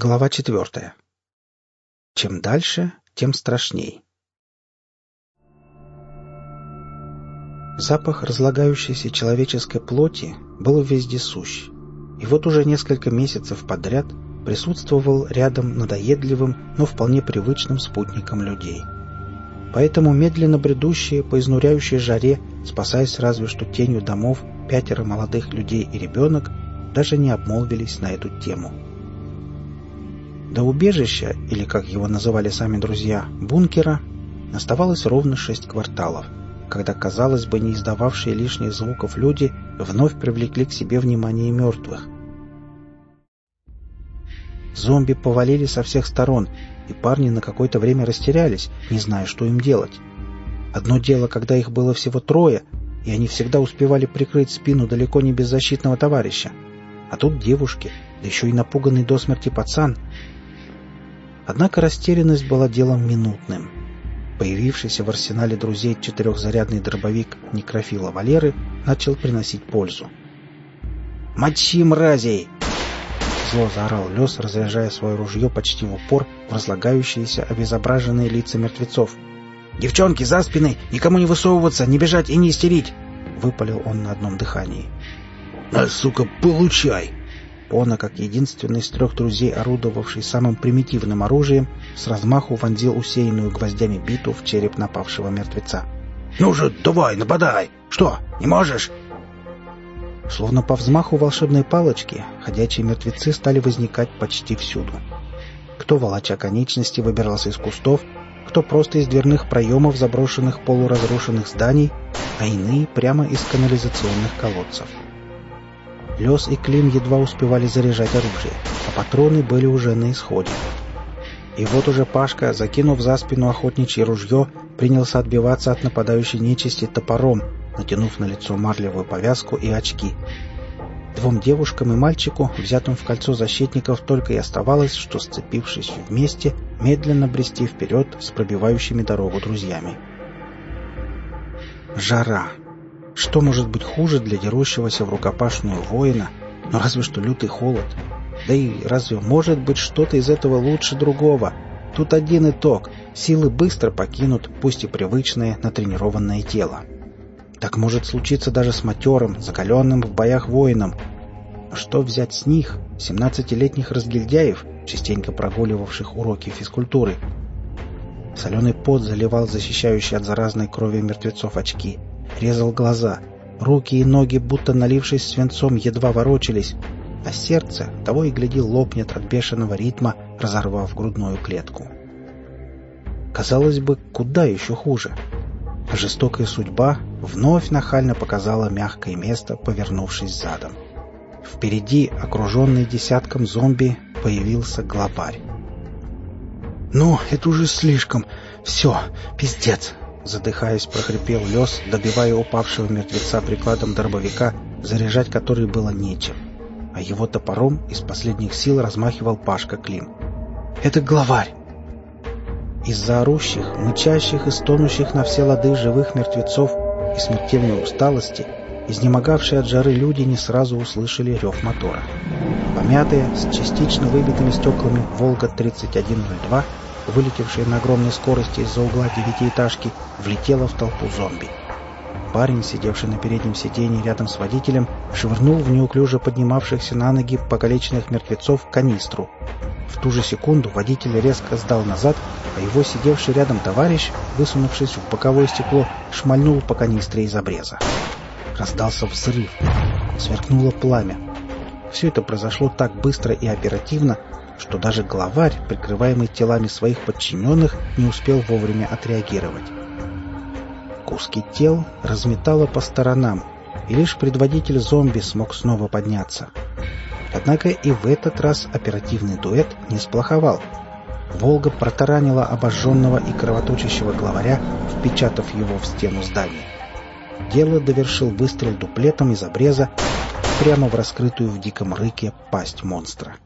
Глава четвертая. Чем дальше, тем страшней. Запах разлагающейся человеческой плоти был вездесущ, и вот уже несколько месяцев подряд присутствовал рядом надоедливым, но вполне привычным спутником людей. Поэтому медленно бредущие по изнуряющей жаре, спасаясь разве что тенью домов, пятеро молодых людей и ребенок даже не обмолвились на эту тему – до убежища, или, как его называли сами друзья, бункера, оставалось ровно шесть кварталов, когда, казалось бы, не издававшие лишних звуков люди вновь привлекли к себе внимание мертвых. Зомби повалили со всех сторон, и парни на какое-то время растерялись, не зная, что им делать. Одно дело, когда их было всего трое, и они всегда успевали прикрыть спину далеко не беззащитного товарища. А тут девушки, да еще и напуганный до смерти пацан — Однако растерянность была делом минутным. Появившийся в арсенале друзей четырехзарядный дробовик некрофила Валеры начал приносить пользу. «Мочи, мразей!» Зло заорал Лес, разряжая свое ружье почти в упор в разлагающиеся обезображенные лица мертвецов. «Девчонки, за спиной! Никому не высовываться, не бежать и не истерить!» Выпалил он на одном дыхании. «А, сука, получай!» Пона, как единственный из трех друзей, орудовавший самым примитивным оружием, с размаху вонзил усеянную гвоздями биту в череп напавшего мертвеца. «Ну же, давай, нападай! Что, не можешь?» Словно по взмаху волшебной палочки, ходячие мертвецы стали возникать почти всюду. Кто, волоча конечности, выбирался из кустов, кто просто из дверных проемов заброшенных полуразрушенных зданий, а иные прямо из канализационных колодцев. Лес и Клим едва успевали заряжать оружие, а патроны были уже на исходе. И вот уже Пашка, закинув за спину охотничье ружье, принялся отбиваться от нападающей нечисти топором, натянув на лицо марлевую повязку и очки. Двум девушкам и мальчику, взятым в кольцо защитников, только и оставалось, что, сцепившись вместе, медленно брести вперед с пробивающими дорогу друзьями. Жара. Что может быть хуже для дерущегося в рукопашную воина? Ну, разве что лютый холод. Да и разве может быть что-то из этого лучше другого? Тут один итог. Силы быстро покинут, пусть и привычное, натренированное тело. Так может случиться даже с матерым, закаленным в боях воином. Но что взять с них, 17-летних разгильдяев, частенько прогуливавших уроки физкультуры? Соленый пот заливал защищающие от заразной крови мертвецов очки резал глаза. Руки и ноги, будто налившись свинцом, едва ворочались, а сердце того и гляди лопнет от бешеного ритма, разорвав грудную клетку. Казалось бы, куда еще хуже? Жестокая судьба вновь нахально показала мягкое место, повернувшись задом. Впереди, окруженный десятком зомби, появился глобарь. «Ну, это уже слишком. Все, пиздец!» Задыхаясь, прохрипел лес, добивая упавшего мертвеца прикладом дробовика, заряжать который было нечем. А его топором из последних сил размахивал Пашка Клим. «Это главарь!» Из-за орущих, мычащих и стонущих на все лады живых мертвецов и смертельной усталости, изнемогавшие от жары люди не сразу услышали рев мотора. Помятые, с частично выбитыми стеклами «Волга-3102» вылетевшая на огромной скорости из-за угла девятиэтажки, влетела в толпу зомби. Парень, сидевший на переднем сиденье рядом с водителем, швырнул в неуклюже поднимавшихся на ноги покалеченных мертвецов канистру. В ту же секунду водитель резко сдал назад, а его сидевший рядом товарищ, высунувшись в боковое стекло, шмальнул по канистре из обреза. Раздался взрыв. Сверкнуло пламя. Все это произошло так быстро и оперативно, что даже главарь, прикрываемый телами своих подчиненных, не успел вовремя отреагировать. Куски тел разметало по сторонам, и лишь предводитель зомби смог снова подняться. Однако и в этот раз оперативный дуэт не сплоховал. «Волга» протаранила обожженного и кровоточащего главаря, впечатав его в стену здания. Дело довершил выстрел дуплетом из обреза прямо в раскрытую в диком рыке пасть монстра.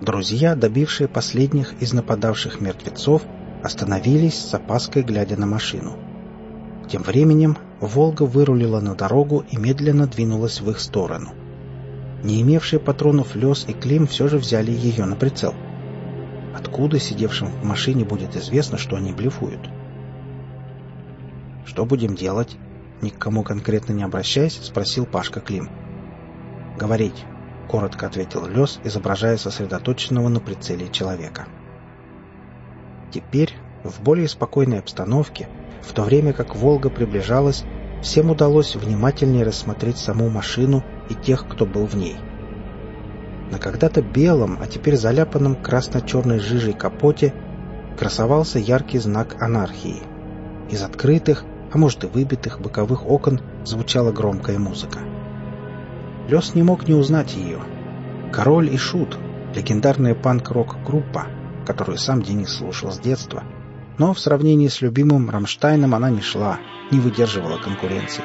Друзья, добившие последних из нападавших мертвецов, остановились с опаской, глядя на машину. Тем временем «Волга» вырулила на дорогу и медленно двинулась в их сторону. Не имевшие патронов Лес и Клим все же взяли ее на прицел. Откуда сидевшим в машине будет известно, что они блефуют? «Что будем делать?» Ни к кому конкретно не обращаясь, спросил Пашка Клим. «Говорить», — коротко ответил Лес, изображая сосредоточенного на прицеле человека. Теперь, в более спокойной обстановке, в то время как «Волга» приближалась, всем удалось внимательнее рассмотреть саму машину и тех, кто был в ней. На когда-то белом, а теперь заляпанном красно-черной жижей капоте красовался яркий знак анархии. Из открытых, а может и выбитых боковых окон звучала громкая музыка. Лес не мог не узнать ее. «Король и Шут» — легендарная панк-рок-группа, которую сам Денис слушал с детства. Но в сравнении с любимым Рамштайном она не шла, не выдерживала конкуренции.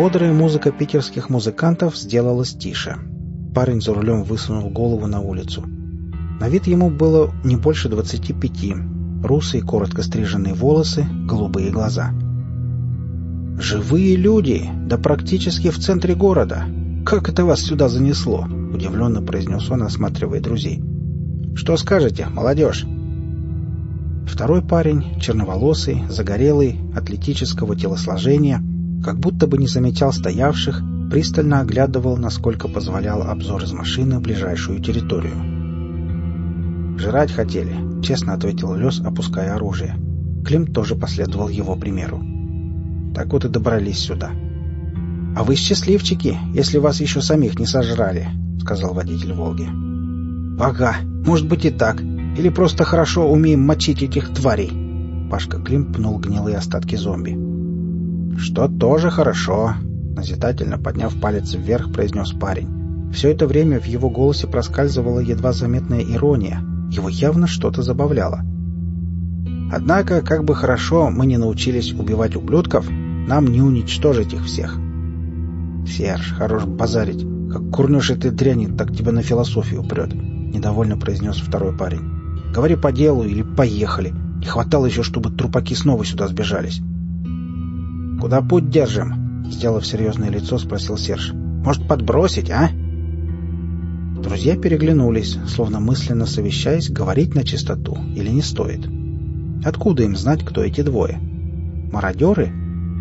Бодрая музыка питерских музыкантов сделалась тише. Парень за рулем высунул голову на улицу. На вид ему было не больше двадцати пяти. Русые, коротко стриженные волосы, голубые глаза. «Живые люди! Да практически в центре города! Как это вас сюда занесло?» — удивленно произнес он, осматривая друзей. «Что скажете, молодежь?» Второй парень, черноволосый, загорелый, атлетического телосложения, как будто бы не замечал стоявших, пристально оглядывал, насколько позволял обзор из машины ближайшую территорию. «Жрать хотели», — честно ответил Лес, опуская оружие. Клим тоже последовал его примеру. «Так вот и добрались сюда». «А вы счастливчики, если вас еще самих не сожрали», — сказал водитель «Волги». «Ага, может быть и так. Или просто хорошо умеем мочить этих тварей». Пашка Клим пнул гнилые остатки зомби. «Что тоже хорошо», — назидательно подняв палец вверх, произнес парень. Все это время в его голосе проскальзывала едва заметная ирония. Его явно что-то забавляло. «Однако, как бы хорошо мы не научились убивать ублюдков, нам не уничтожить их всех». «Серж, хорош базарить. Как курнешь этой дряни, так тебя на философию прет», — недовольно произнес второй парень. «Говори по делу или поехали. Не хватало еще, чтобы трупаки снова сюда сбежались». «Куда путь держим?» — сделав серьезное лицо, спросил Серж. «Может, подбросить, а?» Друзья переглянулись, словно мысленно совещаясь, говорить на чистоту или не стоит. Откуда им знать, кто эти двое? Мародеры?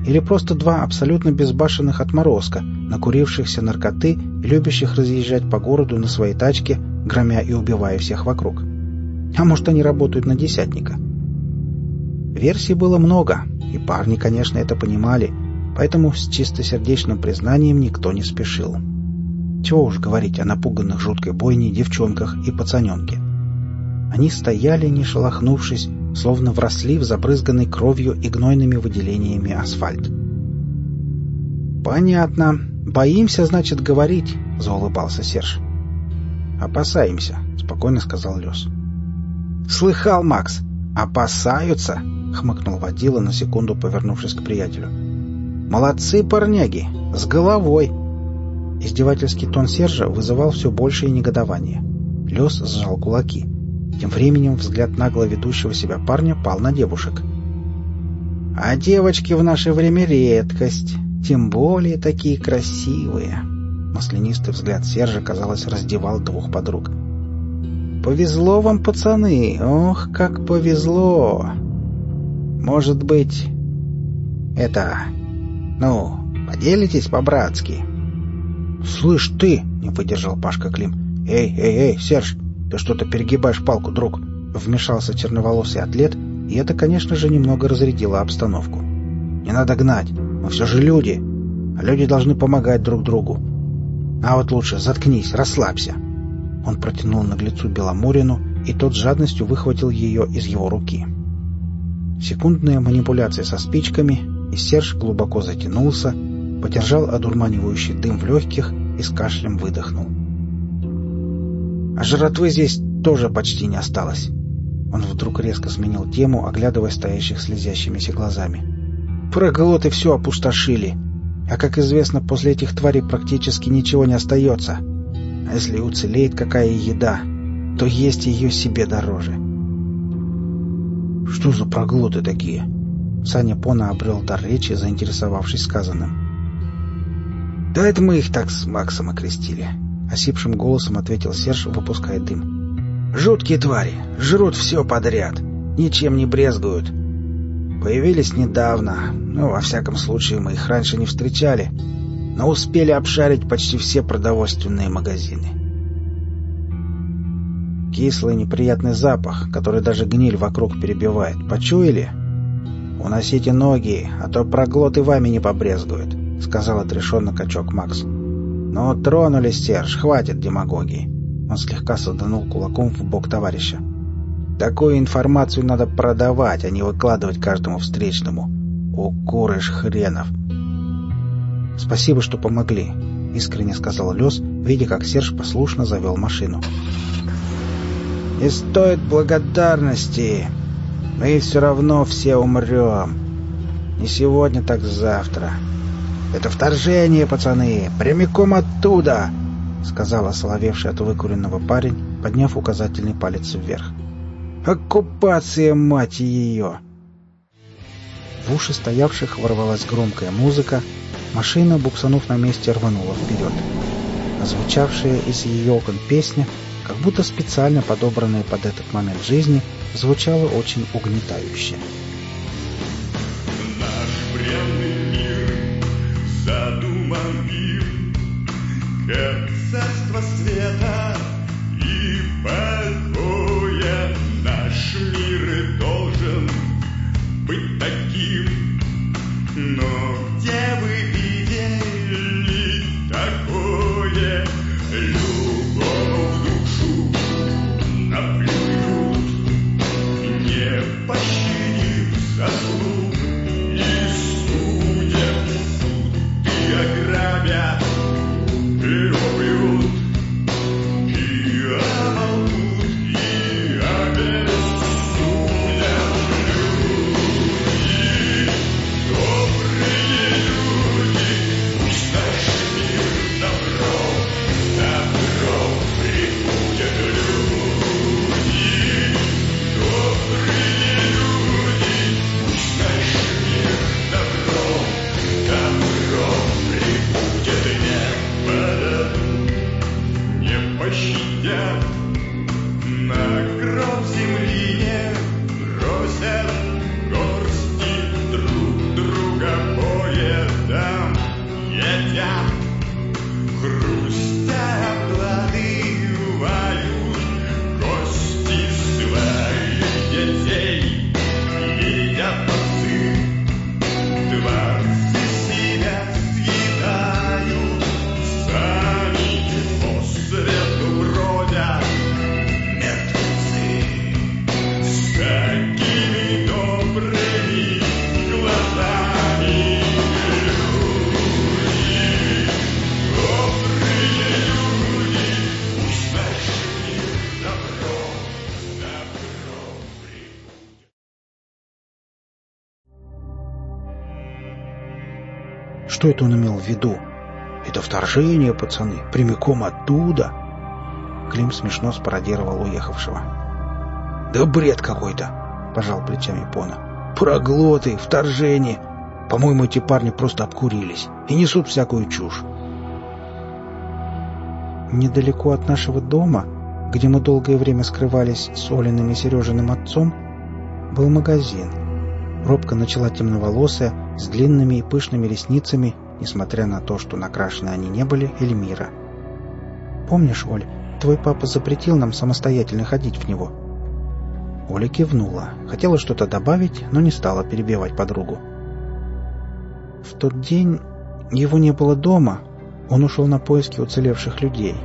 Или просто два абсолютно безбашенных отморозка, накурившихся наркоты и любящих разъезжать по городу на своей тачке, громя и убивая всех вокруг? А может, они работают на десятника? Версий было много, и парни, конечно, это понимали, поэтому с чистосердечным признанием никто не спешил. Чего уж говорить о напуганных жуткой бойней девчонках и пацаненке. Они стояли, не шелохнувшись, словно вросли в забрызганный кровью и гнойными выделениями асфальт. «Понятно. Боимся, значит, говорить», — заулыбался Серж. «Опасаемся», — спокойно сказал Лес. «Слыхал, Макс? Опасаются?» — хмыкнул водила, на секунду повернувшись к приятелю. «Молодцы, парняги! С головой!» Издевательский тон Сержа вызывал все большее негодование. Лес сжал кулаки. Тем временем взгляд нагло ведущего себя парня пал на девушек. «А девочки в наше время редкость, тем более такие красивые!» Маслянистый взгляд Сержа, казалось, раздевал двух подруг. «Повезло вам, пацаны! Ох, как повезло! Может быть, это... Ну, поделитесь по-братски?» «Слышь, ты!» — не выдержал Пашка Клим. «Эй, эй, эй, Серж, ты что-то перегибаешь палку, друг!» Вмешался черноволосый атлет, и это, конечно же, немного разрядило обстановку. «Не надо гнать, мы все же люди, а люди должны помогать друг другу. А вот лучше заткнись, расслабься!» Он протянул наглецу Беломорину, и тот с жадностью выхватил ее из его руки. Секундная манипуляция со спичками, и Серж глубоко затянулся, подержал одурманивающий дым в легких и с кашлем выдохнул. А жратвы здесь тоже почти не осталось. Он вдруг резко сменил тему, оглядывая стоящих слезящимися глазами. Проглоты все опустошили. А как известно, после этих тварей практически ничего не остается. А если уцелеет какая еда, то есть ее себе дороже. «Что за проглоты такие?» Саня Пона обрел дар речи, заинтересовавшись сказанным. «Да это мы их так с Максом окрестили», — осипшим голосом ответил Серж, выпуская дым. «Жуткие твари, жрут все подряд, ничем не брезгуют. Появились недавно, ну, во всяком случае, мы их раньше не встречали, но успели обшарить почти все продовольственные магазины. Кислый неприятный запах, который даже гниль вокруг перебивает. Почуяли? «Уносите ноги, а то проглоты вами не побрезгуют», — сказал отрешенно качок Макс. «Ну, тронулись, Серж, хватит демагогии». Он слегка саданул кулаком в бок товарища. Такую информацию надо продавать, а не выкладывать каждому встречному. Укурыш хренов. «Спасибо, что помогли», — искренне сказал Лес, видя, как Серж послушно завел машину. «Не стоит благодарности. Мы все равно все умрем. Не сегодня, так завтра. Это вторжение, пацаны, прямиком оттуда!» — сказал осоловевший от выкуренного парень, подняв указательный палец вверх. Оккупация, мать ее! В уши стоявших ворвалась громкая музыка, машина, буксанув на месте, рванула вперед. Озвучавшая из ее окон песня, как будто специально подобранная под этот момент жизни, звучала очень угнетающе. Наш бренный Что это он имел в виду? Это вторжение, пацаны, прямиком оттуда. Клим смешно спародировал уехавшего. Да бред какой-то, пожал плечами Пона. Проглоты, вторжение. По-моему, эти парни просто обкурились и несут всякую чушь. Недалеко от нашего дома, где мы долгое время скрывались с Олиным и Сережиным отцом, был магазин. Робко начала темноволосая, с длинными и пышными ресницами, несмотря на то, что накрашены они не были, Эльмира. «Помнишь, Оль, твой папа запретил нам самостоятельно ходить в него?» Оля кивнула. Хотела что-то добавить, но не стала перебивать подругу. В тот день его не было дома. Он ушел на поиски уцелевших людей.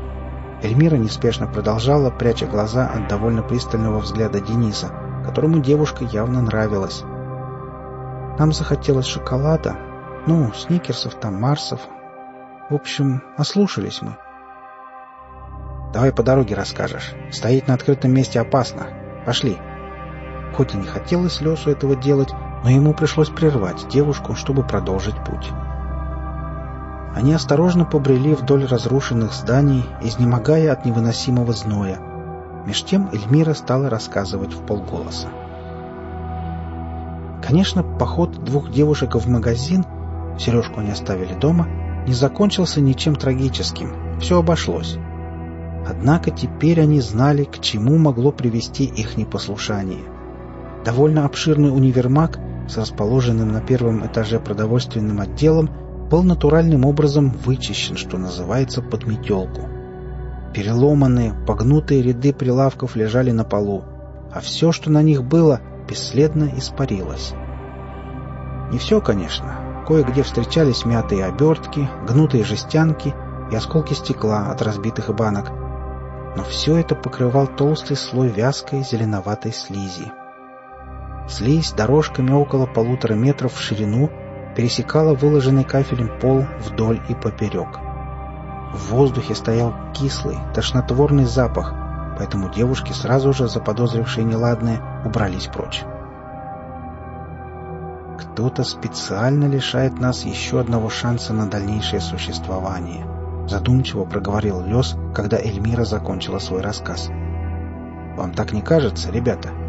Эльмира неспешно продолжала, пряча глаза от довольно пристального взгляда Дениса, которому девушка явно нравилась. Нам захотелось шоколада. Ну, сникерсов там, марсов. В общем, ослушались мы. Давай по дороге расскажешь. Стоять на открытом месте опасно. Пошли. Хоть и не хотелось Лесу этого делать, но ему пришлось прервать девушку, чтобы продолжить путь. Они осторожно побрели вдоль разрушенных зданий, изнемогая от невыносимого зноя. Меж тем Эльмира стала рассказывать в полголоса. Конечно, поход двух девушек в магазин, сережку они оставили дома, не закончился ничем трагическим, все обошлось. Однако теперь они знали, к чему могло привести их непослушание. Довольно обширный универмаг с расположенным на первом этаже продовольственным отделом был натуральным образом вычищен, что называется, под метелку. Переломанные, погнутые ряды прилавков лежали на полу, а все, что на них было, бесследно испарилось. Не все, конечно. Кое-где встречались мятые обертки, гнутые жестянки и осколки стекла от разбитых банок. Но все это покрывал толстый слой вязкой зеленоватой слизи. Слизь дорожками около полутора метров в ширину пересекала выложенный кафелем пол вдоль и поперек. В воздухе стоял кислый, тошнотворный запах, поэтому девушки, сразу же заподозрившие неладное, убрались прочь. «Кто-то специально лишает нас еще одного шанса на дальнейшее существование», задумчиво проговорил Лес, когда Эльмира закончила свой рассказ. «Вам так не кажется, ребята?»